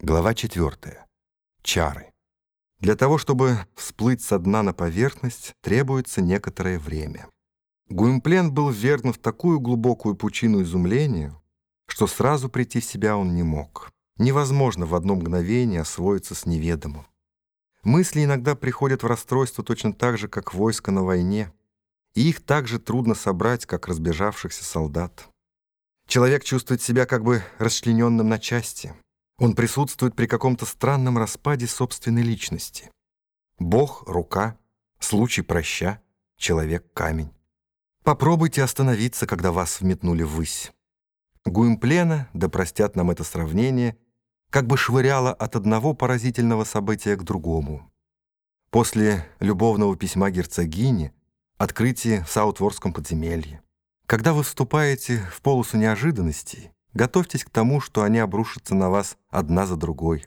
Глава 4. Чары. Для того, чтобы всплыть со дна на поверхность, требуется некоторое время. Гуимплен был верн в такую глубокую пучину изумления, что сразу прийти в себя он не мог. Невозможно в одно мгновение освоиться с неведомым. Мысли иногда приходят в расстройство точно так же, как войско на войне, и их так же трудно собрать, как разбежавшихся солдат. Человек чувствует себя как бы расчлененным на части. Он присутствует при каком-то странном распаде собственной личности. Бог — рука, случай — проща, человек — камень. Попробуйте остановиться, когда вас вметнули ввысь. Гуимплена, да простят нам это сравнение, как бы швыряла от одного поразительного события к другому. После любовного письма герцогини, открытие в Саутворском подземелье. Когда вы вступаете в полосу неожиданностей, готовьтесь к тому, что они обрушатся на вас одна за другой.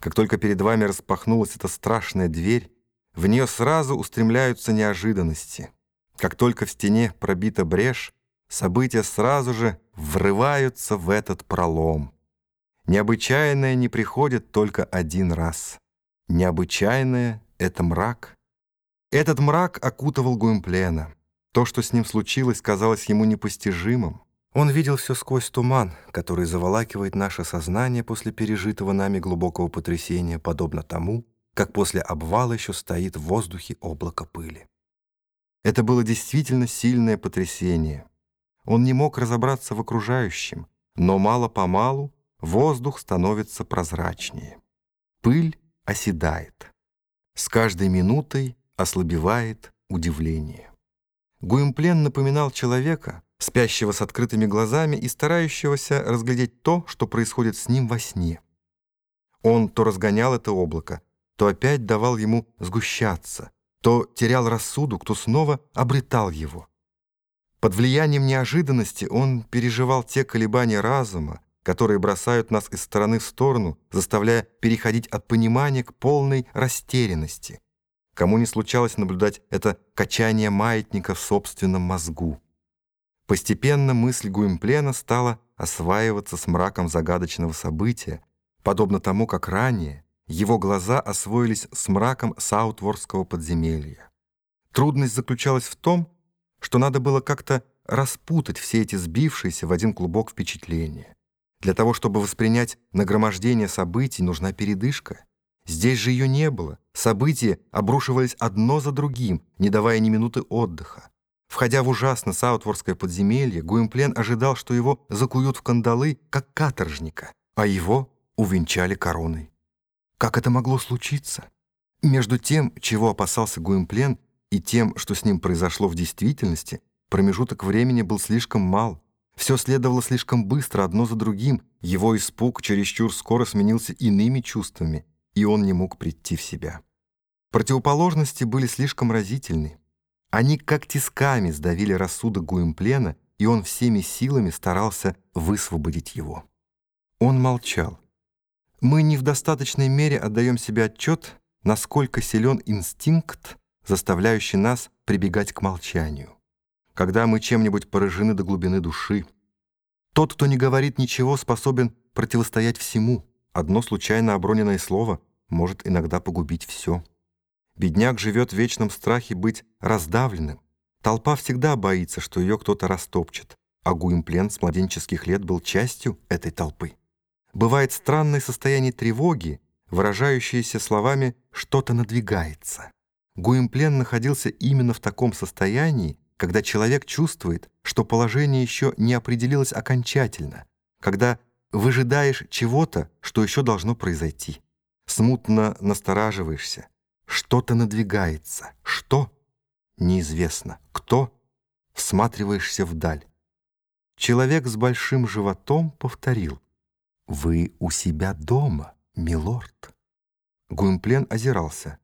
Как только перед вами распахнулась эта страшная дверь, в нее сразу устремляются неожиданности. Как только в стене пробита брешь, события сразу же врываются в этот пролом. Необычайное не приходит только один раз. Необычайное — это мрак. Этот мрак окутывал Гуимплена. То, что с ним случилось, казалось ему непостижимым. Он видел все сквозь туман, который заволакивает наше сознание после пережитого нами глубокого потрясения, подобно тому, как после обвала еще стоит в воздухе облако пыли. Это было действительно сильное потрясение. Он не мог разобраться в окружающем, но мало-помалу воздух становится прозрачнее. Пыль оседает. С каждой минутой ослабевает удивление. Гуимплен напоминал человека, спящего с открытыми глазами и старающегося разглядеть то, что происходит с ним во сне. Он то разгонял это облако, то опять давал ему сгущаться, то терял рассудок, то снова обретал его. Под влиянием неожиданности он переживал те колебания разума, которые бросают нас из стороны в сторону, заставляя переходить от понимания к полной растерянности. Кому не случалось наблюдать это качание маятника в собственном мозгу. Постепенно мысль Гуимплена стала осваиваться с мраком загадочного события, подобно тому, как ранее его глаза освоились с мраком Саутворского подземелья. Трудность заключалась в том, что надо было как-то распутать все эти сбившиеся в один клубок впечатления. Для того, чтобы воспринять нагромождение событий, нужна передышка. Здесь же ее не было. События обрушивались одно за другим, не давая ни минуты отдыха. Входя в ужасно саутворское подземелье, Гуимплен ожидал, что его закуют в кандалы, как каторжника, а его увенчали короной. Как это могло случиться? Между тем, чего опасался Гуимплен, и тем, что с ним произошло в действительности, промежуток времени был слишком мал. Все следовало слишком быстро, одно за другим. Его испуг чересчур скоро сменился иными чувствами, и он не мог прийти в себя. Противоположности были слишком разительны. Они как тисками сдавили рассудок Гуимплена, и он всеми силами старался высвободить его. Он молчал. Мы не в достаточной мере отдаем себе отчет, насколько силен инстинкт, заставляющий нас прибегать к молчанию. Когда мы чем-нибудь поражены до глубины души, тот, кто не говорит ничего, способен противостоять всему. Одно случайно оброненное слово может иногда погубить все. Бедняк живет в вечном страхе быть раздавленным. Толпа всегда боится, что ее кто-то растопчет, а Гуимплен с младенческих лет был частью этой толпы. Бывает странное состояние тревоги, выражающееся словами «что-то надвигается». Гуимплен находился именно в таком состоянии, когда человек чувствует, что положение еще не определилось окончательно, когда выжидаешь чего-то, что еще должно произойти. Смутно настораживаешься, что-то надвигается. Что? Неизвестно. Кто? Всматриваешься вдаль. Человек с большим животом повторил. «Вы у себя дома, милорд». Гуимплен озирался.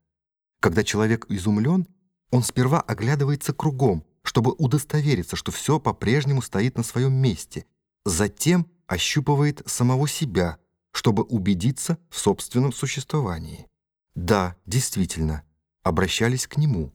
Когда человек изумлен, он сперва оглядывается кругом, чтобы удостовериться, что все по-прежнему стоит на своем месте. Затем ощупывает самого себя, чтобы убедиться в собственном существовании. Да, действительно, обращались к нему.